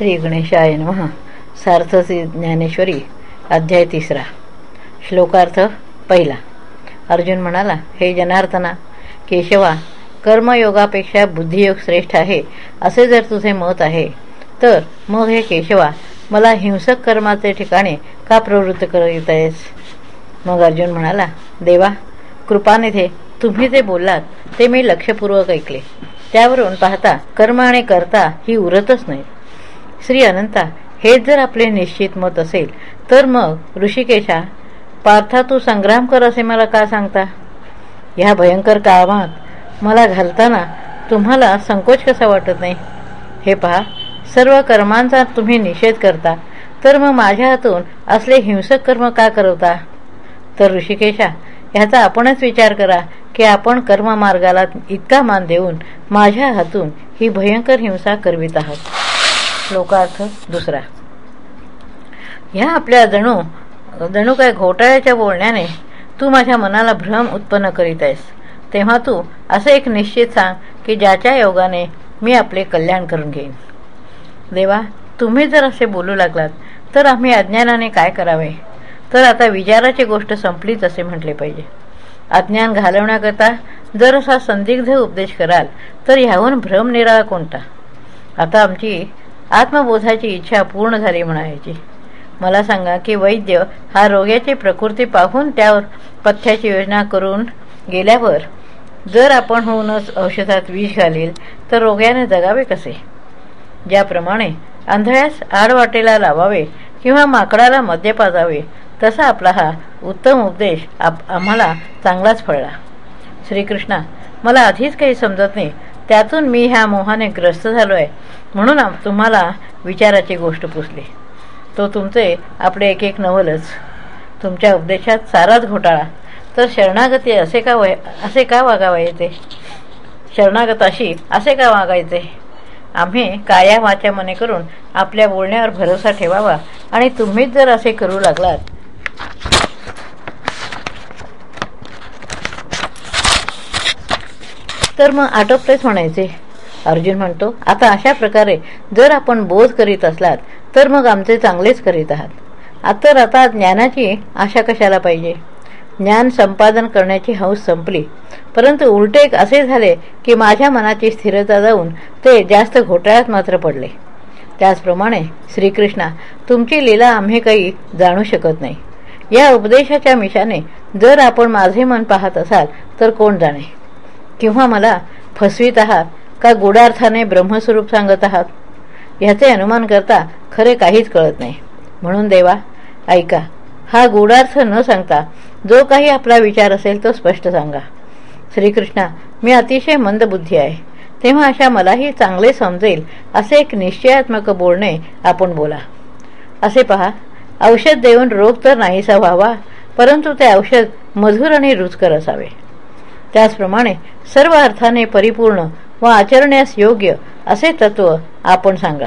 श्री गणेशाय नमः. सार्थसी ज्ञानेश्वरी अध्याय तिसरा. श्लोकार्थ पहिला. अर्जुन म्हणाला हे जनार्दना केशवा कर्मयोगापेक्षा बुद्धियोग श्रेष्ठ आहे असे जर तुझे मत आहे तर मग हे केशवा मला हिंसक कर्माचे ठिकाणे का प्रवृत्त करीत आहेस? मग अर्जुन म्हणाला देवा कृपानिधे तुम्ही जे बोललात ते मी लक्षपूर्वक ऐकले. त्यावरून पाहता कर्म आणि करता ही उरतच नाही श्री अनंता हेच जर आपले निश्चित मत असेल तर मग ऋषिकेशा पार्था तू संग्राम कर असे मला का सांगता? ह्या भयंकर कामात मला घालताना तुम्हाला संकोच कसा वाटत नाही? हे पहा सर्व कर्मांचा तुम्ही निषेध करता तर मग माझ्या हातून असले हिंसक कर्म का करवता? तर ऋषिकेशा ह्याचा आपणच विचार करा की आपण कर्ममार्गाला इतका मान देऊन माझ्या हातून ही भयंकर हिंसा करवित आहात. श्लोकार्थ दुसरा. ह्या आपल्या जणू जणू काय घोटाळ्याच्या बोलण्याने तू माझ्या मनाला भ्रम उत्पन्न करीत आहेस. तेव्हा तू असे एक निश्चित सांग की ज्याच्या योगाने मी आपले कल्याण करून घेईन. देवा तुम्ही जर असे बोलू लागलात तर आम्ही अज्ञानाने काय करावे? तर आता विचाराची गोष्ट संपलीच असे म्हटले पाहिजे. अज्ञान घालवण्याकरता जर असा संदिग्ध उपदेश कराल तर ह्याहून भ्रम निराळा कोणता? आता आमची आत्मबोधाची इच्छा पूर्ण झाली म्हणायची. मला सांगा की वैद्य हा रोग्याची प्रकृती पाहून त्यावर पथ्याची योजना करून गेल्यावर जर आपण होऊनच औषधात विष घालील तर रोग्याने जगावे कसे? ज्याप्रमाणे आंधळ्यास आडवाटेला लावावे किंवा माकडाला मद्य पाजावे तसा आपला हा उत्तम उपदेश आप आम्हाला चांगलाच फळला. श्रीकृष्णा मला आधीच काही समजत नाही त्यातून मी ह्या मोहाने ग्रस्त झालो आहे म्हणून तुम्हाला विचाराची गोष्ट पुसली. तो तुमचे आपले एक एक नवलच. तुमच्या उपदेशात साराच घोटाळा. तर शरणागती असे का वय असे का वागावायचे? शरणागताशी असे का वागायचे? आम्ही काया वाच्या मने करून आपल्या बोलण्यावर भरोसा ठेवावा आणि तुम्हीच जर असे करू लागलात तर मग आटोपतेच म्हणायचे. अर्जुन म्हणतो आता अशा प्रकारे जर आपण बोध करीत असलात तर मग आमचे चांगलेच करीत आहात. आता आता ज्ञानाची आशा कशाला पाहिजे? ज्ञान संपादन करण्याची हौस संपली. परंतु उलटे असे झाले की माझ्या मनाची स्थिरता जाऊन ते जास्त घोटाळ्यात मात्र पडले. त्याचप्रमाणे श्रीकृष्णा तुमची लीला आम्ही काही जाणू शकत नाही. या उपदेशाच्या मिशाने जर आपण माझे मन पाहत असाल तर कोण जाणे? किंवा मला फसवीत आहात का गुडार्थाने ब्रह्मस्वरूप सांगत आहात? ह्याचे अनुमान करता खरे काहीच कळत नाही. म्हणून देवा ऐका हा गुडार्थ न सांगता जो काही आपला विचार असेल तो स्पष्ट सांगा. श्रीकृष्णा मी अतिशय मंदबुद्धी आहे. तेव्हा अशा मलाही चांगले समजेल असे एक निश्चयात्मक बोलणे आपण बोला. असे पहा औषध देऊन रोग तर नाहीसा व्हावा परंतु ते औषध मधुर आणि रुचकर असावे. त्याचप्रमाणे सर्व अर्थाने परिपूर्ण व आचरण्यास योग्य असे तत्व आपण सांगा.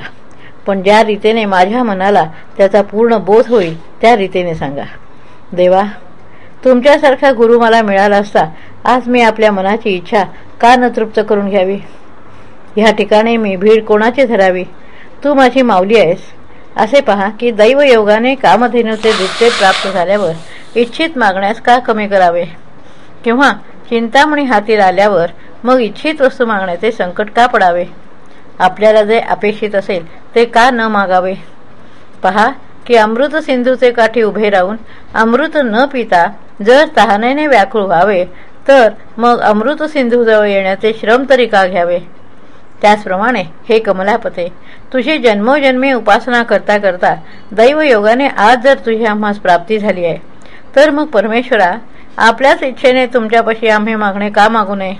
पण ज्या रीतीने माझ्या मनाला त्याचा पूर्ण बोध होईल त्या रीतीने सांगा. देवा तुमच्यासारखा गुरु मला मिळाला असता आज मी आपल्या मनाची इच्छा का न तृप्त करून घ्यावी? ह्या ठिकाणी मी भीड कोणाची धरावी? तू माझी माऊली आहेस. असे पहा की दैवयोगाने कामधेनूचे दुःखे प्राप्त झाल्यावर इच्छित मागण्यास का कमी करावे? किंवा चिंतामणी हाती आल्यावर मग इच्छित वस्तू मागण्याचे संकट का पडावे? आपल्याला जे अपेक्षित असेल ते का न मागावे? पहा की अमृत सिंधूचे काठी उभे राहून अमृत न पिता जर तहानेने व्याकुळ व्हावे तर मग अमृत सिंधूजवळ येण्याचे श्रम तरी का घ्यावे? त्याचप्रमाणे हे कमलापते तुझी जन्मोजन्मी उपासना करता करता दैवयोगाने आज जर तुझी आम्हास प्राप्ती झाली आहे तर मग परमेश्वरा आपल्याच इच्छेने तुमच्यापाशी आम्ही मागणे का मागू नये?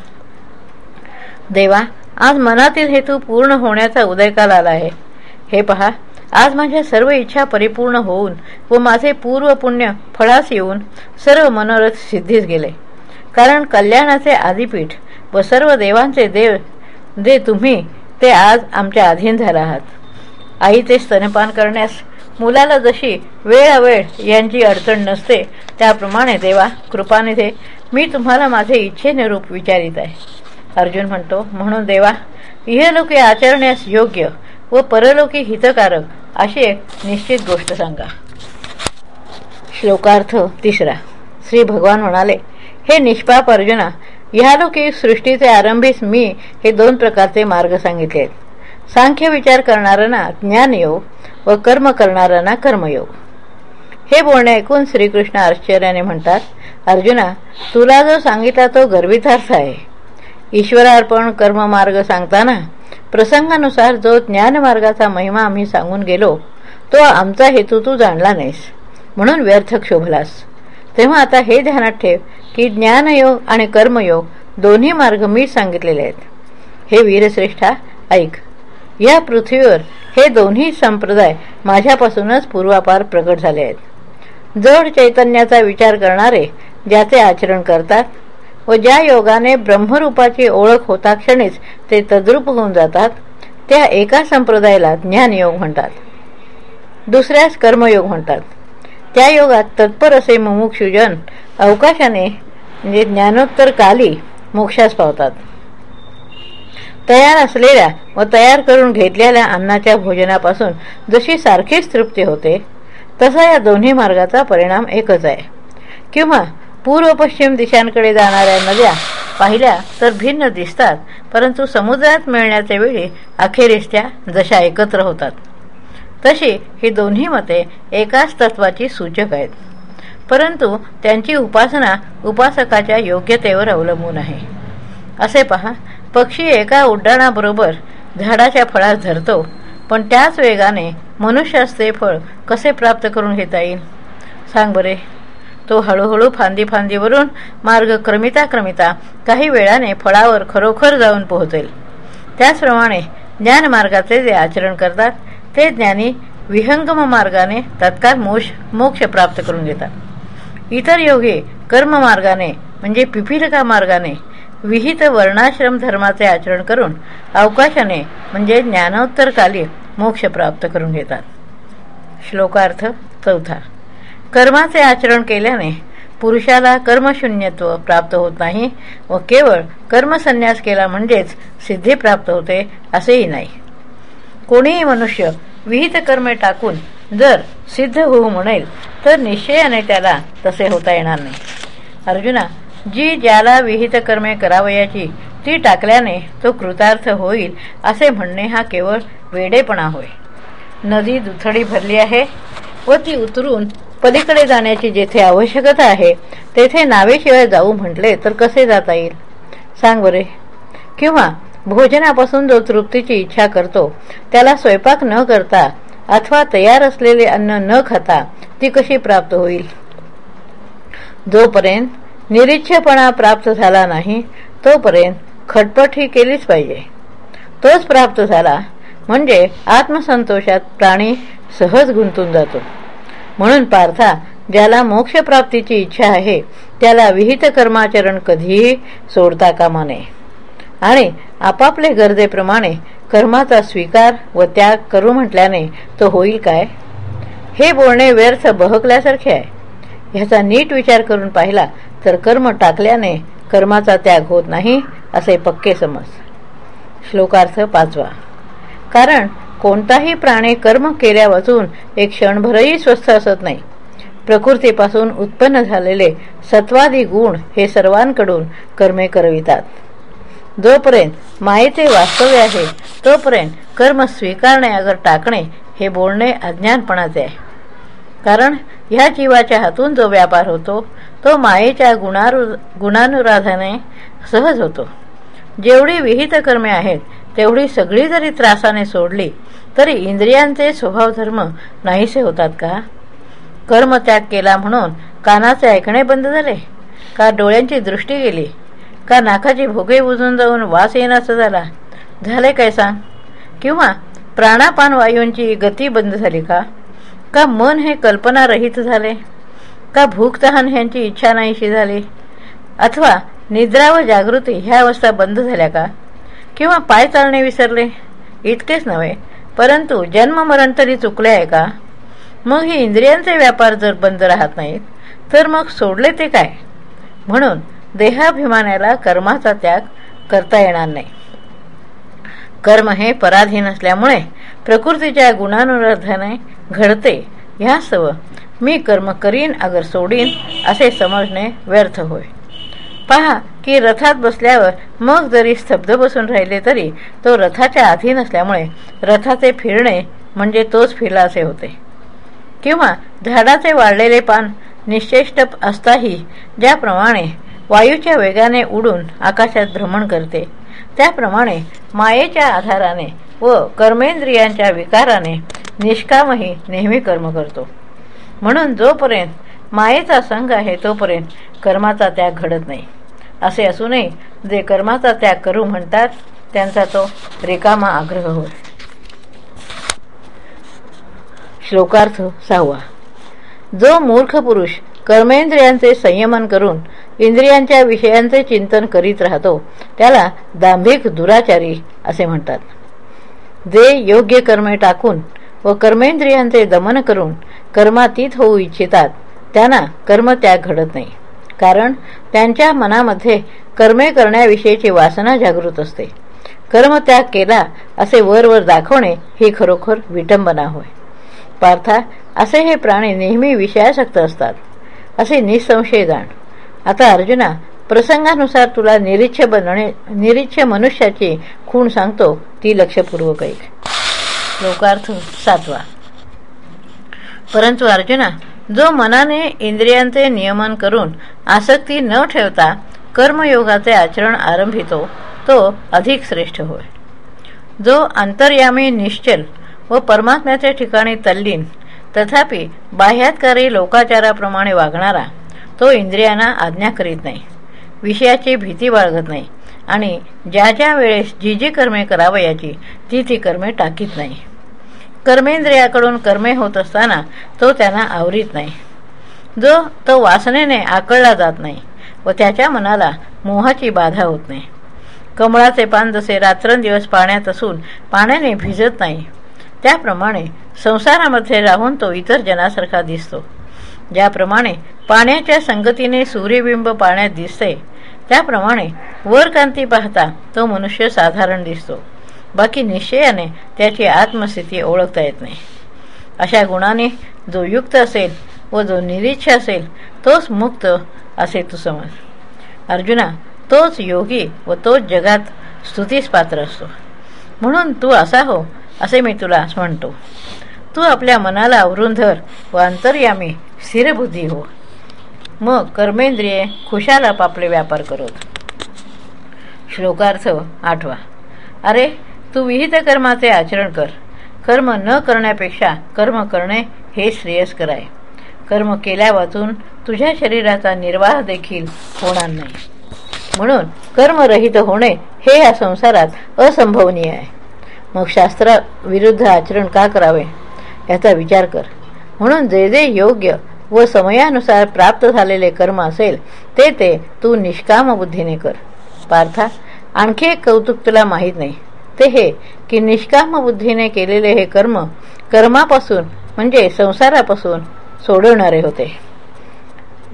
देवा आज मनातील हेतू पूर्ण होण्याचा उदयकाल आला आहे. हे पहा आज माझ्या सर्व इच्छा परिपूर्ण होऊन व माझे पूर्व पुण्य फळास येऊन सर्व मनोरथ सिद्धीस गेले. कारण कल्याणाचे आदिपीठ व सर्व देवांचे देव जे तुम्ही ते आज आमच्या अधीन झाला आहात. आईचे स्तनपान करण्यास मुलाला जशी वेळावेळ यांची अडचण नसते त्याप्रमाणे देवा कृपानिधे मी तुम्हाला माझे इच्छेने रूप विचारित आहे. अर्जुन म्हणतो म्हणून देवा इहलोके आचरण्यास योग्य व परलोकी हितकारक अशी एक निश्चित गोष्ट सांगा. श्लोकार्थ तिसरा. श्री भगवान म्हणाले हे निष्पाप अर्जुना ह्यालोकी सृष्टीचे आरंभीस मी हे दोन प्रकारचे मार्ग सांगितले आहेत सांख्य विचार करणाऱ्यांना ज्ञानयोग व कर्म करणाऱ्यांना कर्मयोग. हे बोलणे ऐकून श्रीकृष्ण आश्चर्याने म्हणतात अर्जुना तुला जो सांगितला तो गर्भितार्थ आहे. ईश्वरार्पण कर्ममार्ग सांगताना प्रसंगानुसार जो ज्ञानमार्गाचा महिमा आम्ही सांगून गेलो तो आमचा हेतू तू जाणला नाहीस. म्हणून व्यर्थ क्षोभलास. तेव्हा आता हे ध्यानात ठेव की ज्ञानयोग आणि कर्मयोग दोन्ही मार्ग मी सांगितलेले आहेत. हे वीरश्रेष्ठा ऐक. या पृथ्वीवर हे दोन्ही संप्रदाय माझ्यापासूनच पूर्वापार प्रकट झाले आहेत. जड चैतन्याचा विचार करणारे ज्याचे आचरण करतात व ज्या योगाने ब्रह्मरूपाची ओळख होता क्षणीच ते तद्रूप होऊन जातात त्या एका संप्रदायाला ज्ञानयोग म्हणतात. दुसऱ्यास कर्मयोग म्हणतात. त्या योगात तत्पर असे मुमुक्षुजन अवकाशाने म्हणजे ज्ञानोत्तर काली मोक्षास पावतात. तयार असलेल्या व तयार करून घेतलेल्या अन्नाच्या भोजनापासून जशी सारखीच तृप्ती होते तसा या दोन्ही मार्गाचा परिणाम एकच आहे. किंवा पूर्व पश्चिम दिशांकडे जाणाऱ्या नद्या पाहिल्या तर भिन्न दिसतात परंतु समुद्रात मिळण्याच्या वेळी अखेरीस त्या जशा एकत्र होतात. तशी ही दोन्ही मते एकाच तत्वाची सूचक आहेत. परंतु त्यांची उपासना उपासकाच्या योग्यतेवर अवलंबून आहे. असे पहा पक्षी एका उड्डाणाबरोबर झाडाच्या फळास धरतो पण त्याच वेगाने मनुष्यास ते फळ कसे प्राप्त करून घेता येईल? सांग बरे. तो हळूहळू फांदी फांदीवरून मार्ग क्रमिता क्रमिता काही वेळाने फळावर खरोखर जाऊन पोहोचेल. त्याचप्रमाणे ज्ञानमार्गाचे जे आचरण करतात ते ज्ञानी विहंगम मार्गाने तत्काळ मोक्ष मोक्ष प्राप्त करून घेतात. इतर योगी कर्म मार्गाने म्हणजे पिपिलका मार्गाने विहित वर्णाश्रम धर्माचे आचरण करून अवकाशाने म्हणजे ज्ञानोत्तरकाली मोक्ष प्राप्त करून घेतात. श्लोकार्थ चौथा. कर्माचे आचरण केल्याने पुरुषाला कर्मशून्यत्व प्राप्त होत नाही व केवळ कर्मसन्यास केला म्हणजेच सिद्धी प्राप्त होते असेही नाही. कोणीही मनुष्य विहित कर्मे टाकून जर सिद्ध होऊ म्हणेल तर निश्चयाने त्याला तसे होता येणार नाही. अर्जुना जी ज्याला विहित कर्मे करावयाची ती टाकल्याने तो कृतार्थ होईल असे म्हणणे हा केवळ वेडेपणा होय. नदी दुथडी भरली आहे व ती उतरून पलीकडे जाण्याची जेथे आवश्यकता आहे तेथे नावेशिवाय जाऊ म्हटले तर कसे जाता येईल? सांग बरे. किंवा भोजनापासून जो तृप्तीची इच्छा करतो त्याला स्वयंपाक न करता अथवा तयार असलेले अन्न न खाता ती कशी प्राप्त होईल? जोपर्यंत निरीच्छपणा प्राप्त झाला नाही तोपर्यंत खटपट ही केलीच पाहिजे. तोच प्राप्त झाला म्हणजे आत्मसंतोषात प्राणी सहज गुंतून जातो. म्हणून पार्था ज्याला मोक्षप्राप्तीची इच्छा आहे त्याला विहित कर्माचरण कधीही सोडता कामा नये. आणि आपापले गरजेप्रमाणे कर्माचा स्वीकार व त्याग करू म्हटल्याने तो होईल काय? हे बोलणे व्यर्थ बहकल्यासारखे आहे. ह्याचा नीट विचार करून पाहिला तर कर्म टाकल्याने कर्माचा त्याग होत नाही असे पक्के समज. श्लोकार्थ पाचवा. कारण कोणताही प्राणी कर्म केल्या वाचून एक क्षणभरही स्वस्थ असत नाही. प्रकृतीपासून उत्पन्न झालेले सत्वादी गुण हे सर्वांकडून कर्मे करवितात. जोपर्यंत मायेचे वास्तव्य आहे तोपर्यंत कर्म स्वीकारणे अगर टाकणे हे बोलणे अज्ञानपणाचे आहे. कारण ह्या जीवाच्या हातून जो व्यापार होतो तो मायेच्या गुणारु गुणानुराधाने सहज होतो. जेवढी विहित कर्मे आहेत तेवढी सगळी जरी त्रासाने सोडली तरी इंद्रियांचे स्वभावधर्म नाहीसे होतात का? कर्म त्याग केला म्हणून कानाचे ऐकणे बंद झाले? का डोळ्यांची दृष्टी गेली? का नाकाची भोगे बुजून जाऊन वास येण्याचा झाला? झाले काय सांग? किंवा प्राणापान वायूंची गती बंद झाली का? का मन हे कल्पनारहित झाले? का भूक तहान ह्यांची इच्छा नाहीशी झाली? अथवा निद्रा व जागृती ह्या अवस्था बंद झाल्या का? किंवा पाय चालणे विसरले? इतकेच नव्हे परंतु जन्ममरण तरी चुकले आहे का? मग ही इंद्रियांचे व्यापार जर बंद राहत नाहीत तर मग सोडले ते काय? म्हणून देहाभिमानाला कर्माचा त्याग करता येणार नाही. कर्म हे पराधीन असल्यामुळे प्रकृतीच्या गुणानुराधाने घडते. ह्यास्तव मी कर्म करीन अगर सोडीन असे समजणे व्यर्थ होय. पहा की रथात बसल्यावर मग जरी स्तब्ध बसून राहिले तरी तो रथाच्या अधीन असल्यामुळे रथाचे फिरणे म्हणजे तोच फिरला असे होते. किंवा झाडाचे वाढलेले पान निश्चेष्ट असताही ज्याप्रमाणे वायूच्या वेगाने उडून आकाशात भ्रमण करते त्याप्रमाणे मायेच्या आधाराने व कर्मेंद्रियांच्या विकाराने निष्कामही नेहमी कर्म करतो. म्हणून जोपर्यंत मायेचा संघ आहे तोपर्यंत कर्माचा त्याग घडत नाही. असे असूनही जे कर्माचा त्याग करू म्हणतात त्यांचा तो रिकामा आग्रह होय. श्लोकार्थ सहावा. जो मूर्ख पुरुष कर्मेंद्रियांचे संयमन करून इंद्रियांच्या विषयांचे चिंतन करीत राहतो त्याला दांभिक दुराचारी असे म्हणतात. जे योग्य कर्मे टाकून व कर्मेंद्रियांचे दमन करून कर्मातीत होऊ इच्छितात त्यांना कर्मत्याग घडत नाही. कारण त्यांच्या मनामध्ये कर्मे करण्याविषयीची वासना जागृत असते. कर्मत्याग केला असे वरवर दाखवणे ही खरोखर विटंबना होय. पार्था असे हे प्राणी नेहमी विषयासक्त असतात. असे निसंशय जाण. आता अर्जुना प्रसंगानुसार तुला निरीच्छ बनणे निरीच्छ मनुष्याची खूण सांगतो ती लक्षपूर्वक ऐक. लोकार्थ सातवा. परंतु अर्जुना जो मनाने इंद्रियांचे नियमन करून आसक्ती न ठेवता कर्मयोगाचे आचरण आरंभितो तो अधिक श्रेष्ठ होय. जो अंतर्यामी निश्चल व परमात्म्याच्या ठिकाणी तल्लीन तथापि बाह्यातकारी लोकाचाराप्रमाणे वागणारा तो इंद्रियांना आज्ञा करीत नाही. विषयाची भीती बाळगत नाही. आणि ज्या ज्या वेळेस जी जी कर्मे करावयाची ती ती कर्मे टाकीत नाही. कर्मेंद्रियाकडून कर्मे होत असताना तो त्यांना आवरीत नाही. जो तो वासनेने आकळला जात नाही व त्याच्या मनाला मोहाची बाधा होत नाही. कमळाचे पान जसे रात्रंदिवस पाण्यात असून पाण्याने भिजत नाही त्याप्रमाणे संसारामध्ये राहून तो इतर जनासारखा दिसतो. ज्याप्रमाणे पाण्याच्या संगतीने सूर्यबिंब पाण्यात दिसते त्याप्रमाणे वरकांती पाहता तो मनुष्य साधारण दिसतो. बाकी निश्चयाने त्याची आत्मस्थिती ओळखता येत नाही. अशा गुणाने जो युक्त असेल व जो निरीच्छ असेल तोच मुक्त असे तू समज. अर्जुना तोच योगी व तोच जगात स्तुतीस पात्र असतो. म्हणून तू असा हो असे मी तुला म्हणतो. तू आपल्या मनाला आवरून धर व अंतर्यामी स्थिरबुद्धी हो. मग कर्मेंद्रिये खुशाल आपापले व्यापार करोत. श्लोकार्थ आठवा. अरे तू विहित कर्माचे आचरण कर. कर्म न करण्यापेक्षा कर्म करणे हे श्रेयस्कर आहे. कर्म केल्या वाचून तुझ्या शरीराचा निर्वाह देखील होणार नाही. म्हणून कर्मरहित होणे हे या संसारात असंभवनीय आहे. मग शास्त्राविरुद्ध आचरण का करावे? याचा विचार कर. म्हणून जे जे योग्य व समयानुसार प्राप्त झालेले कर्म असेल ते ते तू निष्काम बुद्धीने कर. पार्था आणखी एक कौतुक तुला माहीत नाही. ते हे की निष्काम बुद्धीने केलेले हे कर्म कर्मापासून म्हणजे संसारापासून सोडवणारे होते.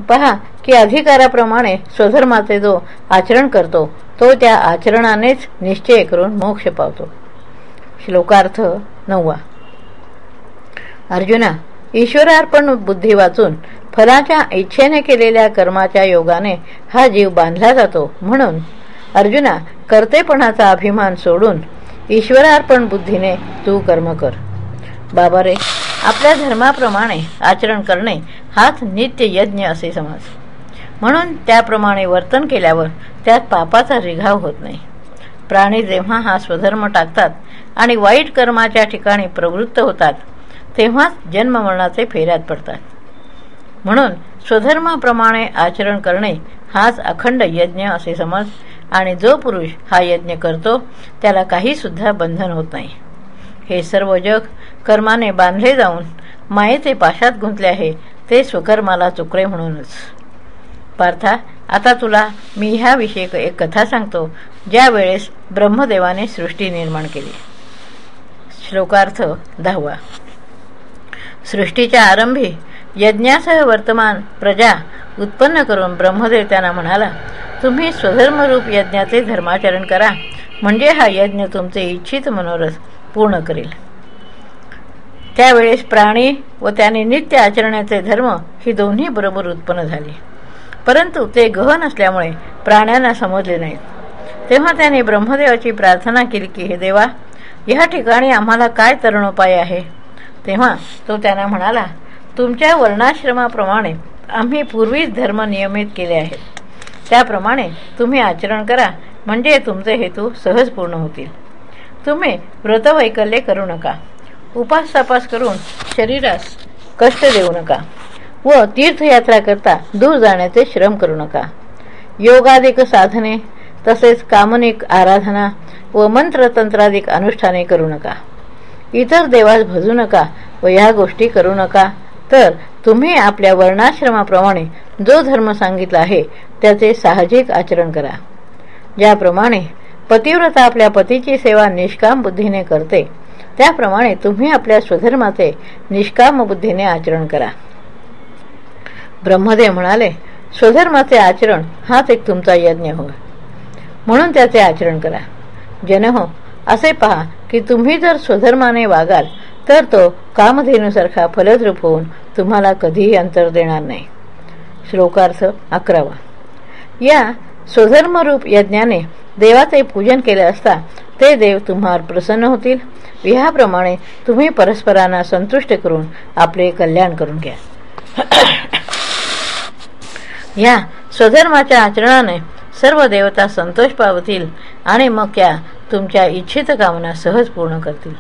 पहा की अधिकाराप्रमाणे स्वधर्माचे जो आचरण करतो तो त्या आचरणानेच निश्चय करून मोक्ष पावतो. श्लोकार्थ नववा. अर्जुना ईश्वरार्पण बुद्धी वाचून फलाच्या इच्छेने केलेल्या कर्माच्या योगाने हा जीव बांधला जातो. म्हणून अर्जुना कर्तेपणाचा अभिमान सोडून ईश्वरार्पण बुद्धीने तू कर्म कर. बाबा रे आपल्या धर्माप्रमाणे आचरण करणे हाच नित्य यज्ञ असे समज. म्हणून त्याप्रमाणे वर्तन केल्यावर त्यात पापाचा रिघाव होत नाही. प्राणी जेव्हा हा स्वधर्म टाकतात आणि वाईट कर्माच्या ठिकाणी प्रवृत्त होतात तेव्हाच जन्ममरणाचे फेऱ्यात पडतात. म्हणून स्वधर्माप्रमाणे आचरण करणे हाच अखंड यज्ञ असे समज आणि जो पुरुष हा यज्ञ करतो त्याला काही सुद्धा बंधन होत नाही. हे सर्व जग कर्माने बांधले जाऊन मायेचे पाशात गुंतले आहे ते स्वकर्माला चुकरे म्हणूनच. पार्था आता तुला मी ह्याविषयी एक कथा सांगतो ज्या वेळेस ब्रह्मदेवाने सृष्टी निर्माण केली. श्लोकार्थ दहावा. सृष्टीच्या आरंभी यज्ञासह वर्तमान प्रजा उत्पन्न करून ब्रह्मदेव त्यांना म्हणाला तुम्ही स्वधर्मरूप यज्ञाचे धर्माचरण करा. म्हणजे हा यज्ञ तुमचे इच्छित मनोरथ पूर्ण करेल. त्यावेळेस प्राणी व त्याने नित्य आचरण्याचे धर्म ही दोन्ही बरोबर उत्पन्न झाली. परंतु ते गहन असल्यामुळे प्राण्यांना समजले नाहीत. तेव्हा त्याने ब्रह्मदेवाची प्रार्थना केली की हे देवा या ठिकाणी आम्हाला काय तरुणोपाय आहे? तेव्हा तो त्यांना म्हणाला तुमच्या वर्णाश्रमाप्रमाणे आम्ही पूर्वीच धर्म नियमित केले आहेत. त्याप्रमाणे तुम्ही आचरण करा म्हणजे तुमचे हेतू सहज पूर्ण होतील. तुम्ही व्रतवैकल्य करू नका. उपास तपास करून शरीरास कष्ट देऊ नका व तीर्थयात्रा करता दूर जाण्याचे श्रम करू नका. योगाधिक साधने तसेच कामनिक आराधना व मंत्रतंत्राधिक अनुष्ठाने करू नका. इतर देवास भजू नका व या गोष्टी करू नका. तर तुम्ही आपल्या वर्णाश्रमाप्रमाणे जो धर्म सांगितला आहे त्याचे साहजिक आचरण करा. ज्याप्रमाणे पतिव्रता आपल्या पतीची सेवा निष्काम बुद्धीने करते त्याप्रमाणे तुम्ही आपल्या स्वधर्माचे निष्काम बुद्धीने आचरण करा. ब्रह्मदेव म्हणाले स्वधर्माचे आचरण हाच एक तुमचा यज्ञ होय. म्हणून त्याचे आचरण करा. जनहो असे पहा की तुम्ही जर स्वधर्माने वागाल तर तो कामधेनुसारखा फलद्रूप होऊन तुम्हाला कधीही अंतर देणार नाही. श्लोकार्थ अकरावा. या स्वधर्मरूप यज्ञाने देवाचे पूजन केले असता ते देव तुम्हावर प्रसन्न होतील. ह्याप्रमाणे तुम्ही परस्परांना संतुष्ट करून आपले कल्याण करून घ्या. या स्वधर्माच्या आचरणाने सर्व देवता संतोष पावतील आणि मग त्या तुमच्या इच्छित कामना सहज पूर्ण करतील.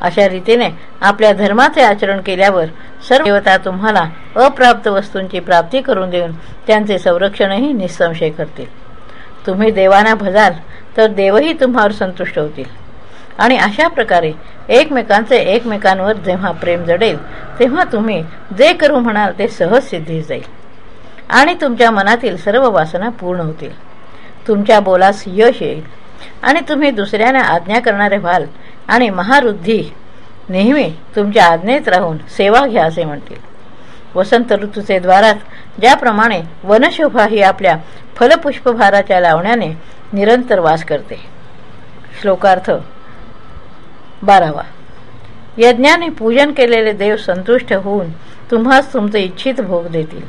अशा रीतीने आपल्या धर्माचे आचरण केल्यावर सर्व देवता तुम्हाला अप्राप्त वस्तूंची प्राप्ती करून देऊन त्यांचे संरक्षणही निसंशय करतील. तुम्ही देवांना भजाल तर देवही तुम्हावर संतुष्ट होतील. आणि अशा प्रकारे एकमेकांचे एकमेकांवर जेव्हा प्रेम जडेल तेव्हा तुम्ही जे करू म्हणाल ते सहज सिद्धी जाईल. आणि तुमच्या मनातील सर्व वासना पूर्ण होतील. तुमच्या बोलास यश येईल. आणि तुम्ही दुसऱ्यांना आज्ञा करणारे व्हाल. आणि महारुद्धी नेहमी तुमच्या आज्ञेत राहून सेवा घ्या असे म्हणतील. वसंत ऋतूचे द्वारात ज्याप्रमाणे वनशोभा ही आपल्या फलपुष्पभाराच्या लावण्याने निरंतर वास करते. श्लोकार्थ बारावा. यज्ञाने पूजन केलेले देव संतुष्ट होऊन तुम्हाच तुमचे इच्छित भोग देतील.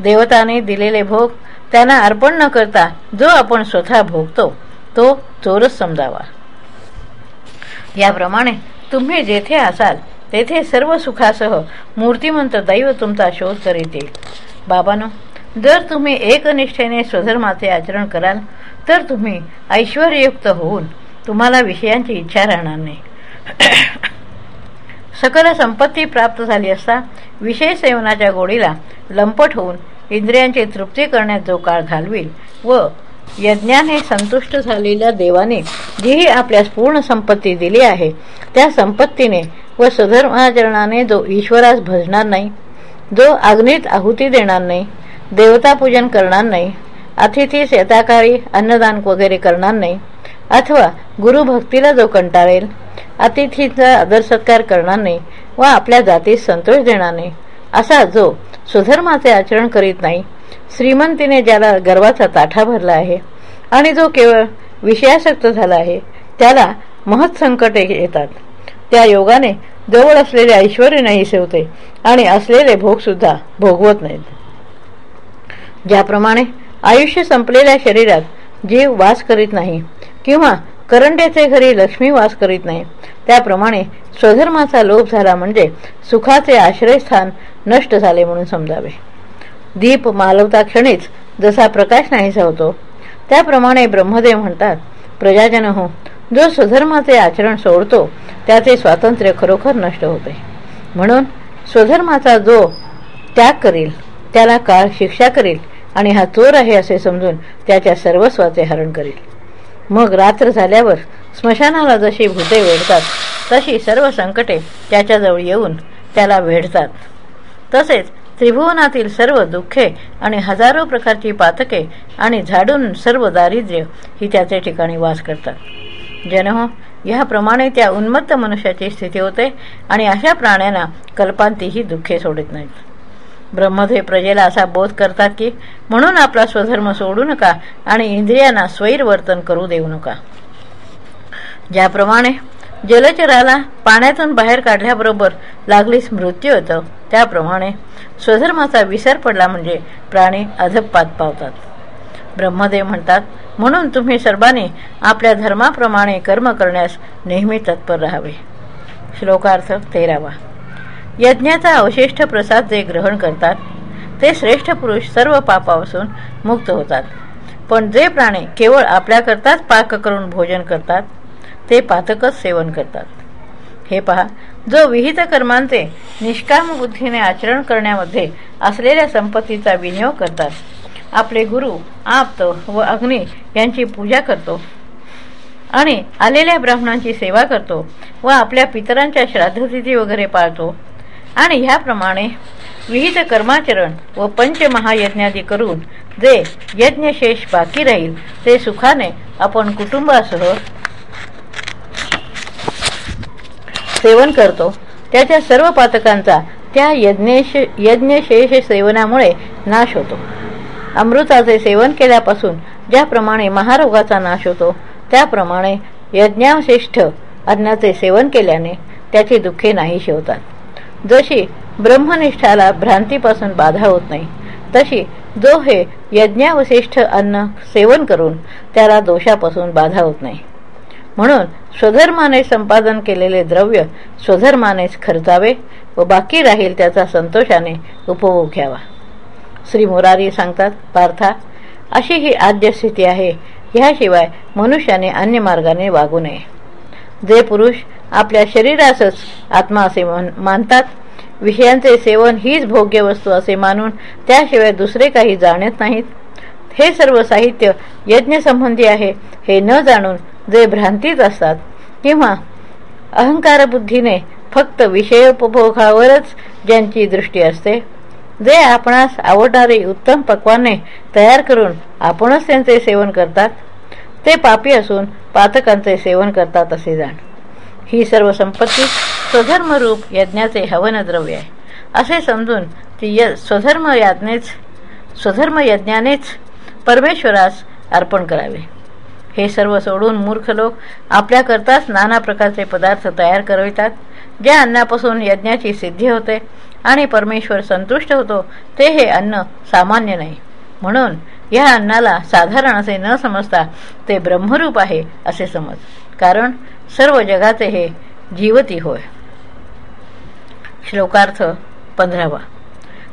देवताने दिलेले भोग त्यांना अर्पण न करता जो आपण स्वतः भोगतो तो चोरच समजावा. याप्रमाणे तुम्ही जेथे असाल तेथे सर्व सुखासह मूर्तिमंत दैव तुमचा शोध करीत येईल. बाबानो जर तुम्ही एकनिष्ठेने स्वधर्माचे आचरण कराल तर तुम्ही ऐश्वरयुक्त होऊन तुम्हाला विषयांची इच्छा राहणार नाही. सकल संपत्ती प्राप्त झाली असता विषय सेवनाच्या गोडीला लंपट होऊन इंद्रियांची तृप्ती करण्यात जो काळ घालवील व यज्ञाने संतुष्ट झालेल्या देवाने जीही आपल्यास पूर्ण संपत्ती दिली आहे. त्या संपत्तीने व सधर्माचरणाने जो ईश्वरास भजणार नाही जो अग्नीत आहुती देणार नाही देवतापूजन करणार नाही अतिथीस यथाकाळी अन्नदान वगैरे करणार नाही अथवा गुरुभक्तीला जो कंटाळेल अतिथीचा आदर सत्कार करणार नाही व आपल्या जातीस संतोष देणार नाही असा जो सुधर्माचे आचरण करीत नाही श्रीमंतीने ज्याला गर्वाचा ताठा भरला आहे आणि जो केवळ विषयासक्त झाला आहे त्याला महत् संकटे येतात. त्या योगाने जवळ असलेले ऐश्वर नाही सेवते आणि असलेले भोग सुद्धा भोगवत नाहीत. ज्याप्रमाणे आयुष्य संपलेल्या शरीरात जीव वास करीत नाही किंवा करंडेचे घरी लक्ष्मी वास करीत नाही त्याप्रमाणे स्वधर्माचा लोभ झाला म्हणजे सुखाचे आश्रयस्थान नष्ट झाले म्हणून समजावे. दीप मालवता क्षणीच जसा प्रकाश नाहीसा होतो. त्याप्रमाणे ब्रह्मदेव म्हणतात प्रजाजन हो जो स्वधर्माचे आचरण सोडतो त्याचे स्वातंत्र्य खरोखर नष्ट होते. म्हणून स्वधर्माचा जो त्याग करील त्याला काळ शिक्षा करील आणि हा चोर आहे असे समजून त्याच्या सर्वस्वाचे हरण करील. मग रात्र झाल्यावर स्मशानाला जशी भूते वेढतात तशी सर्व संकटे त्याच्याजवळ येऊन त्याला भेडतात तसेच त्रिभुवनातील सर्व दुःखे आणि हजारो प्रकारची पातके आणि झाडून सर्व दारिद्र्य ही त्याचे ठिकाणी वास करतात. जनहो ह्याप्रमाणे त्या उन्मत्त मनुष्याची स्थिती होते आणि अशा प्राण्यांना कल्पांतीही दुःखे सोडत नाहीत. ब्रह्मदेव प्रजेला असा बोध करतात की म्हणून आपला स्वधर्म सोडू नका आणि इंद्रियांना स्वैर वर्तन करू देऊ नका. ज्याप्रमाणे जलचराला पाण्यातून बाहेर काढल्याबरोबर लागलीच मृत्यू होतं त्याप्रमाणे स्वधर्माचा विसर पडला म्हणजे प्राणी अधपात पावतात. ब्रह्मदेव म्हणतात म्हणून तुम्ही सर्वांनी आपल्या धर्माप्रमाणे कर्म करण्यास नेहमी तत्पर राहावे. श्लोकार्थ तेरावा. यज्ञाचा अवशिष्ट प्रसाद जे ग्रहण करतात ते श्रेष्ठ पुरुष सर्व पापापासून मुक्त होतात. पण जे प्राणी केवळ आपल्याकरताच पाक करून भोजन करतात ते पातकच सेवन करतात. हे पहा जो विहित कर्मांचे निष्काम बुद्धीने आचरण करण्यामध्ये असलेल्या संपत्तीचा विनियोग करतात. आपले गुरु आप्त व अग्नी यांची पूजा करतो आणि आलेल्या ब्राह्मणांची सेवा करतो व आपल्या पितरांच्या श्राद्धतिथी वगैरे पाळतो. आणि ह्याप्रमाणे विहित कर्माचरण व पंचमहायज्ञादी करून जे यज्ञशेष बाकी राहील ते सुखाने आपण कुटुंबासह सेवन करतो. त्याच्या सर्व पातकांचा त्या यज्ञेश यज्ञशेष सेवनामुळे नाश होतो. अमृताचे सेवन केल्यापासून ज्याप्रमाणे महारोगाचा नाश होतो त्याप्रमाणे यज्ञावशिष्ठ अन्नाचे सेवन केल्याने त्याची दुःखे नाहीशी होतात. जशी ब्रह्मनिष्ठाला भ्रांतीपासून बाधा होत नाही तशी जो हे यज्ञावशिष्ठ अन्न सेवन करून त्याला दोषापासून बाधा होत नाही. म्हणून स्वधर्माने संपादन केलेले द्रव्य स्वधर्मानेच खर्चावे व बाकी राहील त्याचा संतोषाने उपभोग घ्यावा. श्री मुरारी सांगतात पार्था अशी ही आद्यस्थिती आहे ह्याशिवाय मनुष्याने अन्य मार्गाने वागू नये. जे पुरुष आपल्या शरीरासच आत्मा असे मानतात विषयांचे सेवन हीच भोग्य वस्तू असे मानून त्याशिवाय दुसरे काही जाणत नाहीत. हे सर्व साहित्य यज्ञसंबंधी आहे हे न जाणून जे भ्रांतीत असतात किंवा अहंकारबुद्धीने फक्त विषयोपभोगावरच ज्यांची दृष्टी असते जे आपणास आवडणारे उत्तम पक्वाने तयार करून आपणच त्यांचे सेवन करतात ते पापी असून पातकांचे सेवन करतात असे जाण. ही सर्व संपत्ती स्वधर्मरूप यज्ञाचे हवनद्रव्य आहे. असे समजून ती य स्वधर्म याज्ञेच स्वधर्म यज्ञानेच परमेश्वरास अर्पण करावे. हे सर्व सोडून मूर्ख लोक आपल्याकरताच नाना प्रकारचे पदार्थ तयार करवितात. ज्या अन्नापासून यज्ञाची सिद्धी होते आणि परमेश्वर संतुष्ट होतो ते हे अन्न सामान्य नाही. म्हणून या अन्नाला साधारण असे न समजता ते ब्रह्मरूप आहे असे समज. कारण सर्व जगाचे हे जीवती होय. श्लोकार्थ पंधरावा.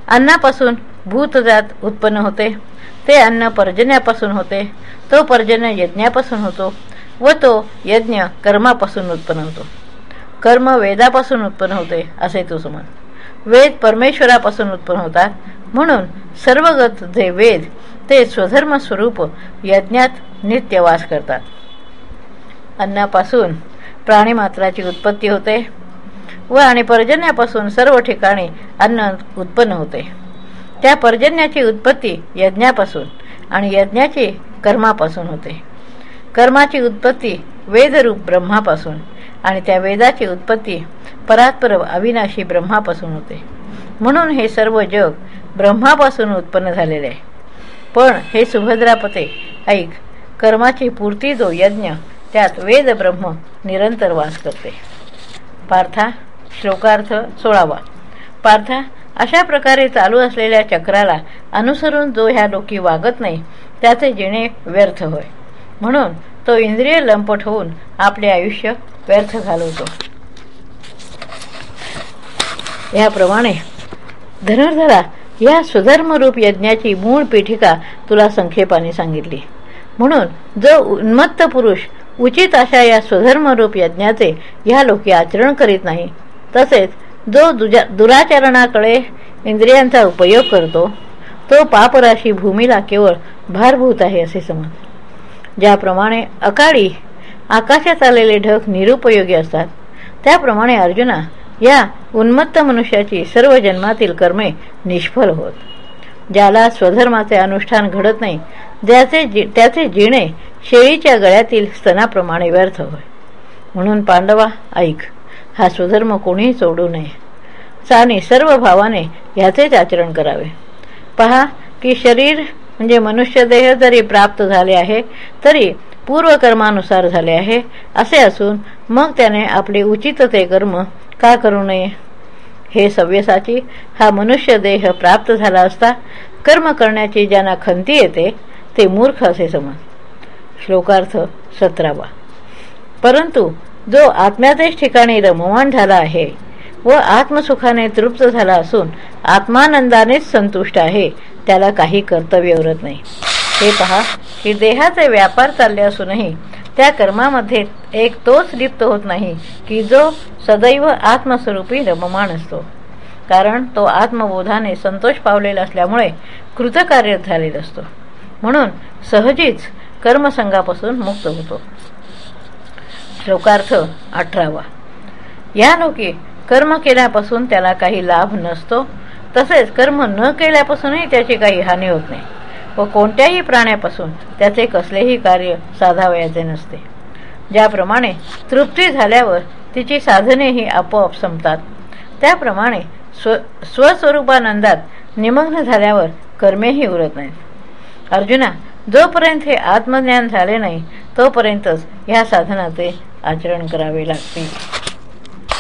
अन्नापासून भूतजात उत्पन्न होते. ते अन्न पर्जन्यापासून होते. तो पर्जन्य यज्ञापासून होतो व तो यज्ञ कर्मापासून उत्पन्न होतो. कर्म वेदापासून उत्पन्न होते असे तू समज. वेद परमेश्वरापासून उत्पन्न होतात. म्हणून सर्वगत जे वेद ते स्वधर्म स्वरूप यज्ञात नित्यवास करतात. अन्नापासून प्राणीमात्राची उत्पत्ती होते व आणि पर्जन्यापासून सर्व ठिकाणी अन्न उत्पन्न होते. त्या पर्जन्याची उत्पत्ती यज्ञापासून आणि यज्ञाची कर्मापासून होते. कर्माची उत्पत्ती वेदरूप ब्रह्मापासून आणि त्या वेदाची उत्पत्ती परात्पर अविनाशी ब्रह्मापासून होते. म्हणून हे सर्व जग ब्रह्मापासून उत्पन्न झालेले आहे. पण हे सुभद्रापते ऐक कर्माची पूर्ती जो यज्ञ त्यात वेद ब्रह्म निरंतर वास करते. पार्था श्लोकार्थ सोळावा. पार्था अशा प्रकारे चालू असलेल्या चक्राला अनुसरून जो ह्या लोकी वागत नाही त्याचे जिणे व्यर्थ होय. म्हणून तो इंद्रिय लंपट होऊन आपले आयुष्य व्यर्थ घालवतो. याप्रमाणे धनुर्धरा या सुधर्मरूप यज्ञाची मूळ पीठिका तुला संक्षेपाने सांगितली. म्हणून जो उन्मत्त पुरुष उचित अशा या स्वधर्मरूप यज्ञाचे ह्या लोके आचरण करीत नाही तसेच जो दुजा दुराचरणाकडे इंद्रियांचा उपयोग करतो तो पापराशी भूमीला केवळ भारभूत आहे असे समज ज्याप्रमाणे अकाळी आकाशात आलेले ढग निरुपयोगी असतात त्याप्रमाणे अर्जुना या उन्मत्त मनुष्याची सर्व जन्मातील कर्मे निष्फल होत. ज्याला स्वधर्माचे अनुष्ठान घडत नाही ज्याचे जी त्याचे जिणे शेळीच्या गळ्यातील स्तनाप्रमाणे व्यर्थ होय. म्हणून पांडवा ऐक हा स्वधर्म कोणीही सोडू नये. साने सर्व भावाने ह्याचेच आचरण करावे. पहा की शरीर म्हणजे मनुष्यदेह जरी प्राप्त झाले आहे तरी पूर्वकर्मानुसार झाले आहे असे असून मग त्याने आपले उचित ते कर्म का करू नये? हे सव्यसाची हा मनुष्य देह प्राप्त झाला असता कर्म करण्याची ज्यांना खंती येते ते मूर्ख असे समज. श्लोकार्थ सतरावा. परंतु जो आत्म्यातेच ठिकाणी रमवान झाला आहे व आत्मसुखाने तृप्त झाला असून आत्मानंदानेच संतुष्ट आहे. त्याला काही कर्तव्य उरत नाही. हे पहा की देहाचे व्यापार चालले असूनही त्या कर्मामध्ये एक तोच लिप्त होत नाही की जो सदैव आत्मस्वरूपी रममाण असतो. कारण तो आत्मबोधाने संतोष पावलेला असल्यामुळे कृतकार्य झालेला असतो. म्हणून सहजीच कर्मसंघापासून मुक्त होतो. श्लोकार्थ अठरावा. या लोकी कर्म केल्यापासून त्याला काही लाभ नसतो. तसेच कर्म न केल्यापासूनही त्याची काही हानी होत नाही व कोणत्याही प्राण्यापासून त्याचे कसलेही कार्य साधावयाचे नसते. ज्याप्रमाणे तृप्ती झाल्यावर तिची साधनेही आपोआप संपतात. त्याप्रमाणे स्व स्वस्वरूपानंदात निमग्न झाल्यावर कर्मेही उरत नाहीत. अर्जुना जोपर्यंत हे आत्मज्ञान झाले नाही तोपर्यंतच ह्या साधनाचे आचरण करावे लागते.